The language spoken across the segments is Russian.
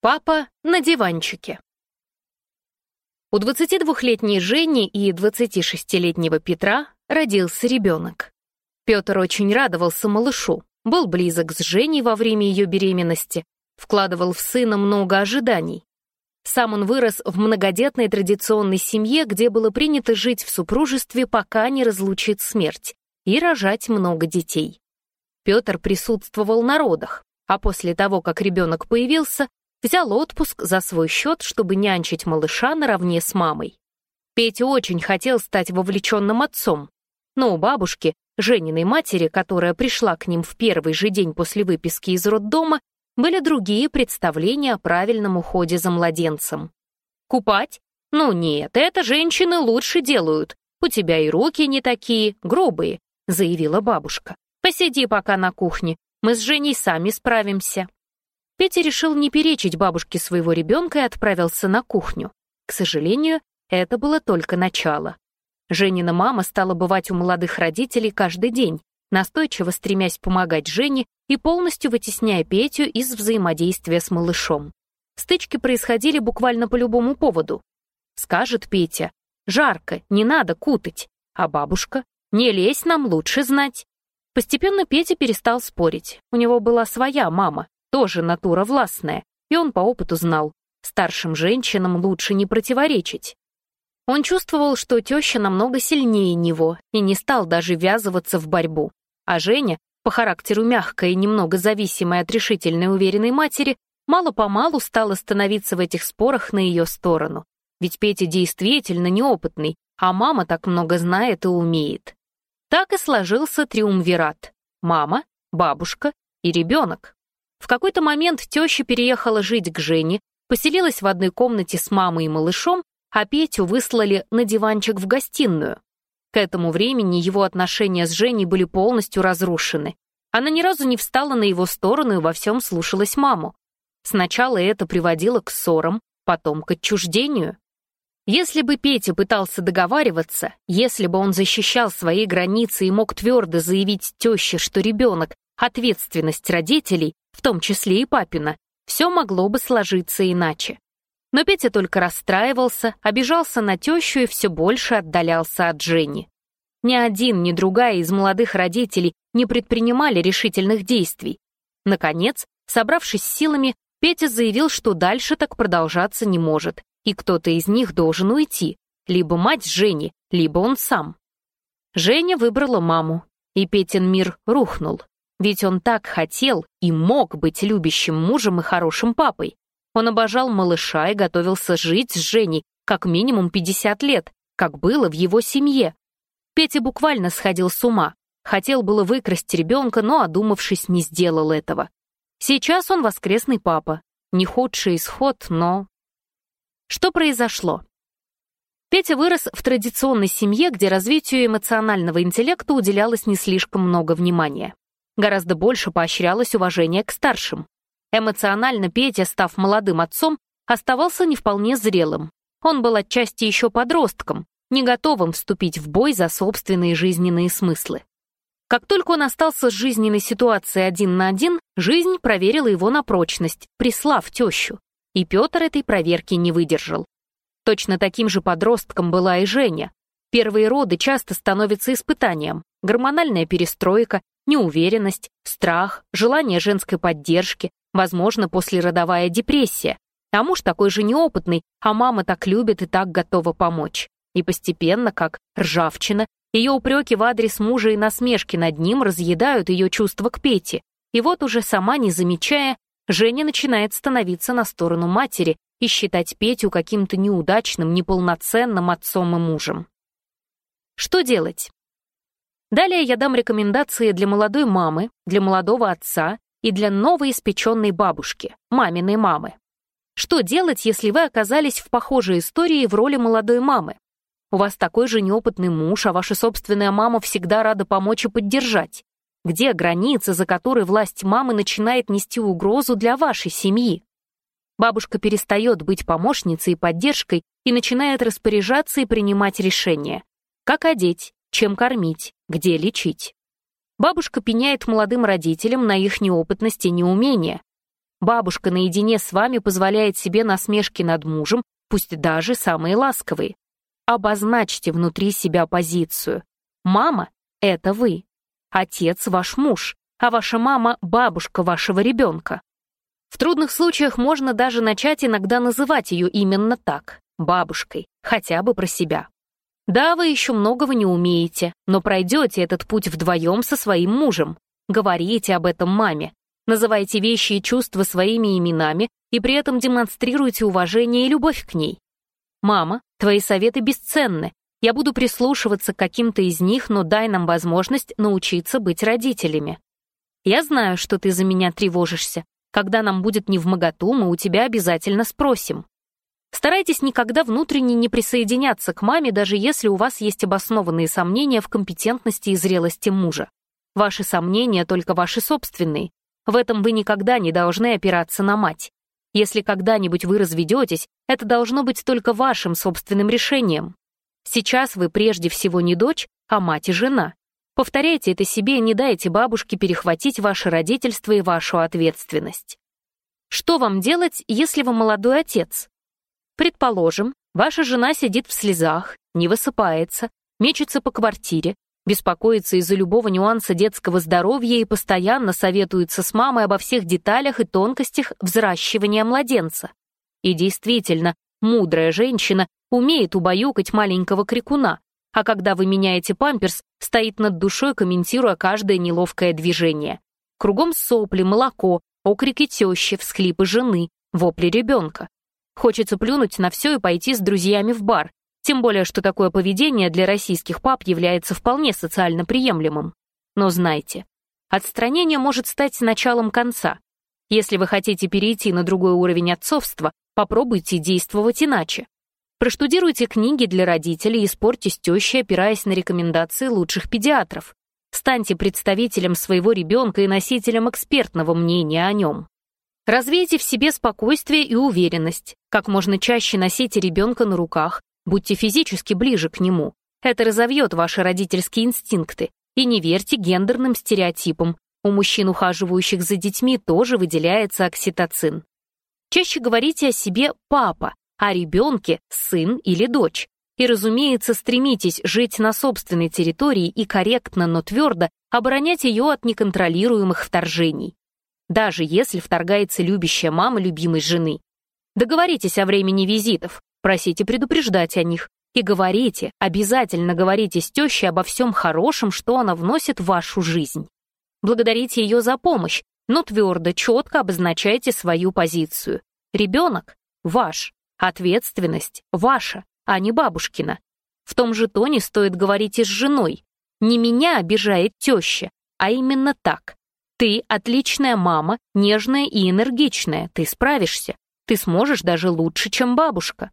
Папа на диванчике. У 22-летней Жени и 26-летнего Петра родился ребенок. Петр очень радовался малышу, был близок с Женей во время ее беременности, вкладывал в сына много ожиданий. Сам он вырос в многодетной традиционной семье, где было принято жить в супружестве, пока не разлучит смерть, и рожать много детей. Петр присутствовал на родах, а после того, как ребенок появился, взял отпуск за свой счет, чтобы нянчить малыша наравне с мамой. Петя очень хотел стать вовлеченным отцом, но у бабушки, Жениной матери, которая пришла к ним в первый же день после выписки из роддома, были другие представления о правильном уходе за младенцем. Купать? Ну нет, это женщины лучше делают. У тебя и руки не такие, грубые, заявила бабушка. Посиди пока на кухне, мы с Женей сами справимся. Петя решил не перечить бабушке своего ребенка и отправился на кухню. К сожалению, это было только начало. Женина мама стала бывать у молодых родителей каждый день, настойчиво стремясь помогать Жене и полностью вытесняя Петю из взаимодействия с малышом. Стычки происходили буквально по любому поводу. Скажет Петя, «Жарко, не надо кутать», а бабушка, «Не лезь, нам лучше знать». Постепенно Петя перестал спорить, у него была своя мама, тоже натура властная, и он по опыту знал, старшим женщинам лучше не противоречить. Он чувствовал, что теща намного сильнее него и не стал даже ввязываться в борьбу. А Женя, по характеру мягкая и немного зависимая от решительной уверенной матери, мало-помалу стала становиться в этих спорах на ее сторону. Ведь Петя действительно неопытный, а мама так много знает и умеет. Так и сложился триумвират. Мама, бабушка и ребенок. В какой-то момент теща переехала жить к Жене, поселилась в одной комнате с мамой и малышом, а Петю выслали на диванчик в гостиную. К этому времени его отношения с Женей были полностью разрушены. Она ни разу не встала на его сторону и во всем слушалась маму. Сначала это приводило к ссорам, потом к отчуждению. Если бы Петя пытался договариваться, если бы он защищал свои границы и мог твердо заявить теще, что ребенок — ответственность родителей, в том числе и папина, все могло бы сложиться иначе. Но Петя только расстраивался, обижался на тещу и все больше отдалялся от Жени. Ни один, ни другая из молодых родителей не предпринимали решительных действий. Наконец, собравшись силами, Петя заявил, что дальше так продолжаться не может, и кто-то из них должен уйти, либо мать Жени, либо он сам. Женя выбрала маму, и Петин мир рухнул. Ведь он так хотел и мог быть любящим мужем и хорошим папой. Он обожал малыша и готовился жить с Женей как минимум 50 лет, как было в его семье. Петя буквально сходил с ума. Хотел было выкрасть ребенка, но, одумавшись, не сделал этого. Сейчас он воскресный папа. Не худший исход, но... Что произошло? Петя вырос в традиционной семье, где развитию эмоционального интеллекта уделялось не слишком много внимания гораздо больше поощрялось уважение к старшим. Эмоционально Петя, став молодым отцом, оставался не вполне зрелым. Он был отчасти еще подростком, не готовым вступить в бой за собственные жизненные смыслы. Как только он остался с жизненной ситуацией один на один, жизнь проверила его на прочность, прислав тещу. И Петр этой проверки не выдержал. Точно таким же подростком была и Женя, Первые роды часто становятся испытанием. Гормональная перестройка, неуверенность, страх, желание женской поддержки, возможно, послеродовая депрессия. А муж такой же неопытный, а мама так любит и так готова помочь. И постепенно, как ржавчина, ее упреки в адрес мужа и насмешки над ним разъедают ее чувства к Пете. И вот уже сама не замечая, Женя начинает становиться на сторону матери и считать Петю каким-то неудачным, неполноценным отцом и мужем. Что делать? Далее я дам рекомендации для молодой мамы, для молодого отца и для новоиспеченной бабушки, маминой мамы. Что делать, если вы оказались в похожей истории в роли молодой мамы? У вас такой же неопытный муж, а ваша собственная мама всегда рада помочь и поддержать. Где граница, за которой власть мамы начинает нести угрозу для вашей семьи? Бабушка перестает быть помощницей и поддержкой и начинает распоряжаться и принимать решения, как одеть, чем кормить, где лечить. Бабушка пеняет молодым родителям на их неопытность и неумение. Бабушка наедине с вами позволяет себе насмешки над мужем, пусть даже самые ласковые. Обозначьте внутри себя позицию. Мама — это вы. Отец — ваш муж, а ваша мама — бабушка вашего ребенка. В трудных случаях можно даже начать иногда называть ее именно так, бабушкой, хотя бы про себя. «Да, вы еще многого не умеете, но пройдете этот путь вдвоем со своим мужем. Говорите об этом маме. Называйте вещи и чувства своими именами и при этом демонстрируйте уважение и любовь к ней. Мама, твои советы бесценны. Я буду прислушиваться к каким-то из них, но дай нам возможность научиться быть родителями. Я знаю, что ты за меня тревожишься. Когда нам будет невмоготу, мы у тебя обязательно спросим. Старайтесь никогда внутренне не присоединяться к маме, даже если у вас есть обоснованные сомнения в компетентности и зрелости мужа. Ваши сомнения только ваши собственные. В этом вы никогда не должны опираться на мать. Если когда-нибудь вы разведетесь, это должно быть только вашим собственным решением. Сейчас вы прежде всего не дочь, а мать и жена. Повторяйте это себе и не дайте бабушке перехватить ваше родительство и вашу ответственность. Что вам делать, если вы молодой отец? Предположим, ваша жена сидит в слезах, не высыпается, мечется по квартире, беспокоится из-за любого нюанса детского здоровья и постоянно советуется с мамой обо всех деталях и тонкостях взращивания младенца. И действительно, мудрая женщина умеет убаюкать маленького крикуна, а когда вы меняете памперс, стоит над душой, комментируя каждое неловкое движение. Кругом сопли, молоко, окрики тещи, всхлипы жены, вопли ребенка. Хочется плюнуть на все и пойти с друзьями в бар, тем более, что такое поведение для российских пап является вполне социально приемлемым. Но знайте, отстранение может стать началом конца. Если вы хотите перейти на другой уровень отцовства, попробуйте действовать иначе. Проштудируйте книги для родителей и спорьте с тещей, опираясь на рекомендации лучших педиатров. Станьте представителем своего ребенка и носителем экспертного мнения о нем. Развейте в себе спокойствие и уверенность. Как можно чаще носите ребенка на руках, будьте физически ближе к нему. Это разовьет ваши родительские инстинкты. И не верьте гендерным стереотипам. У мужчин, ухаживающих за детьми, тоже выделяется окситоцин. Чаще говорите о себе «папа», о ребенке «сын» или «дочь». И, разумеется, стремитесь жить на собственной территории и корректно, но твердо оборонять ее от неконтролируемых вторжений даже если вторгается любящая мама любимой жены. Договоритесь о времени визитов, просите предупреждать о них. И говорите, обязательно говорите с тещей обо всем хорошем, что она вносит в вашу жизнь. Благодарите ее за помощь, но твердо, четко обозначайте свою позицию. Ребенок — ваш, ответственность — ваша, а не бабушкина. В том же тоне стоит говорить и с женой. Не меня обижает теща, а именно так. Ты отличная мама, нежная и энергичная, ты справишься. Ты сможешь даже лучше, чем бабушка.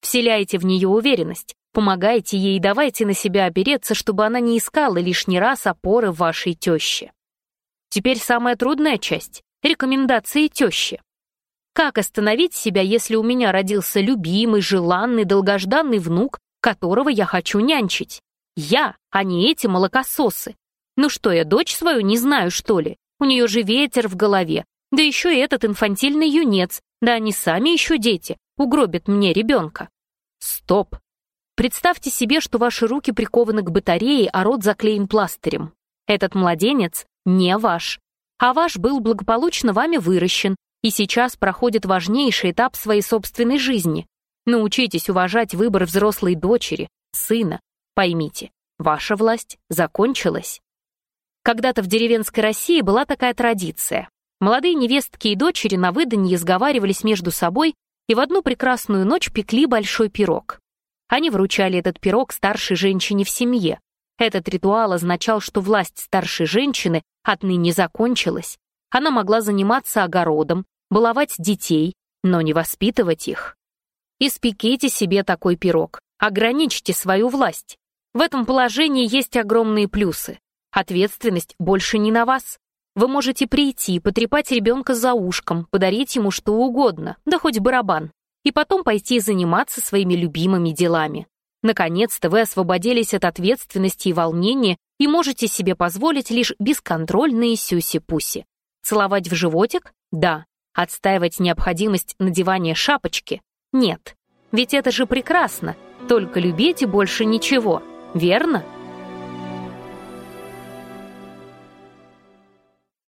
Вселяйте в нее уверенность, помогайте ей и давайте на себя опереться, чтобы она не искала лишний раз опоры вашей тещи. Теперь самая трудная часть — рекомендации тещи. Как остановить себя, если у меня родился любимый, желанный, долгожданный внук, которого я хочу нянчить? Я, а не эти молокососы. Ну что, я дочь свою не знаю, что ли? У нее же ветер в голове. Да еще и этот инфантильный юнец. Да они сами еще дети. Угробят мне ребенка. Стоп. Представьте себе, что ваши руки прикованы к батарее, а рот заклеен пластырем. Этот младенец не ваш. А ваш был благополучно вами выращен и сейчас проходит важнейший этап своей собственной жизни. Научитесь уважать выбор взрослой дочери, сына. Поймите, ваша власть закончилась. Когда-то в деревенской России была такая традиция. Молодые невестки и дочери на выданье сговаривались между собой и в одну прекрасную ночь пекли большой пирог. Они вручали этот пирог старшей женщине в семье. Этот ритуал означал, что власть старшей женщины отныне закончилась. Она могла заниматься огородом, баловать детей, но не воспитывать их. Испеките себе такой пирог, ограничьте свою власть. В этом положении есть огромные плюсы. Ответственность больше не на вас. Вы можете прийти, потрепать ребенка за ушком, подарить ему что угодно, да хоть барабан, и потом пойти заниматься своими любимыми делами. Наконец-то вы освободились от ответственности и волнения и можете себе позволить лишь бесконтрольные сюси-пуси. Целовать в животик? Да. Отстаивать необходимость надевания шапочки? Нет. Ведь это же прекрасно. Только любите больше ничего, верно?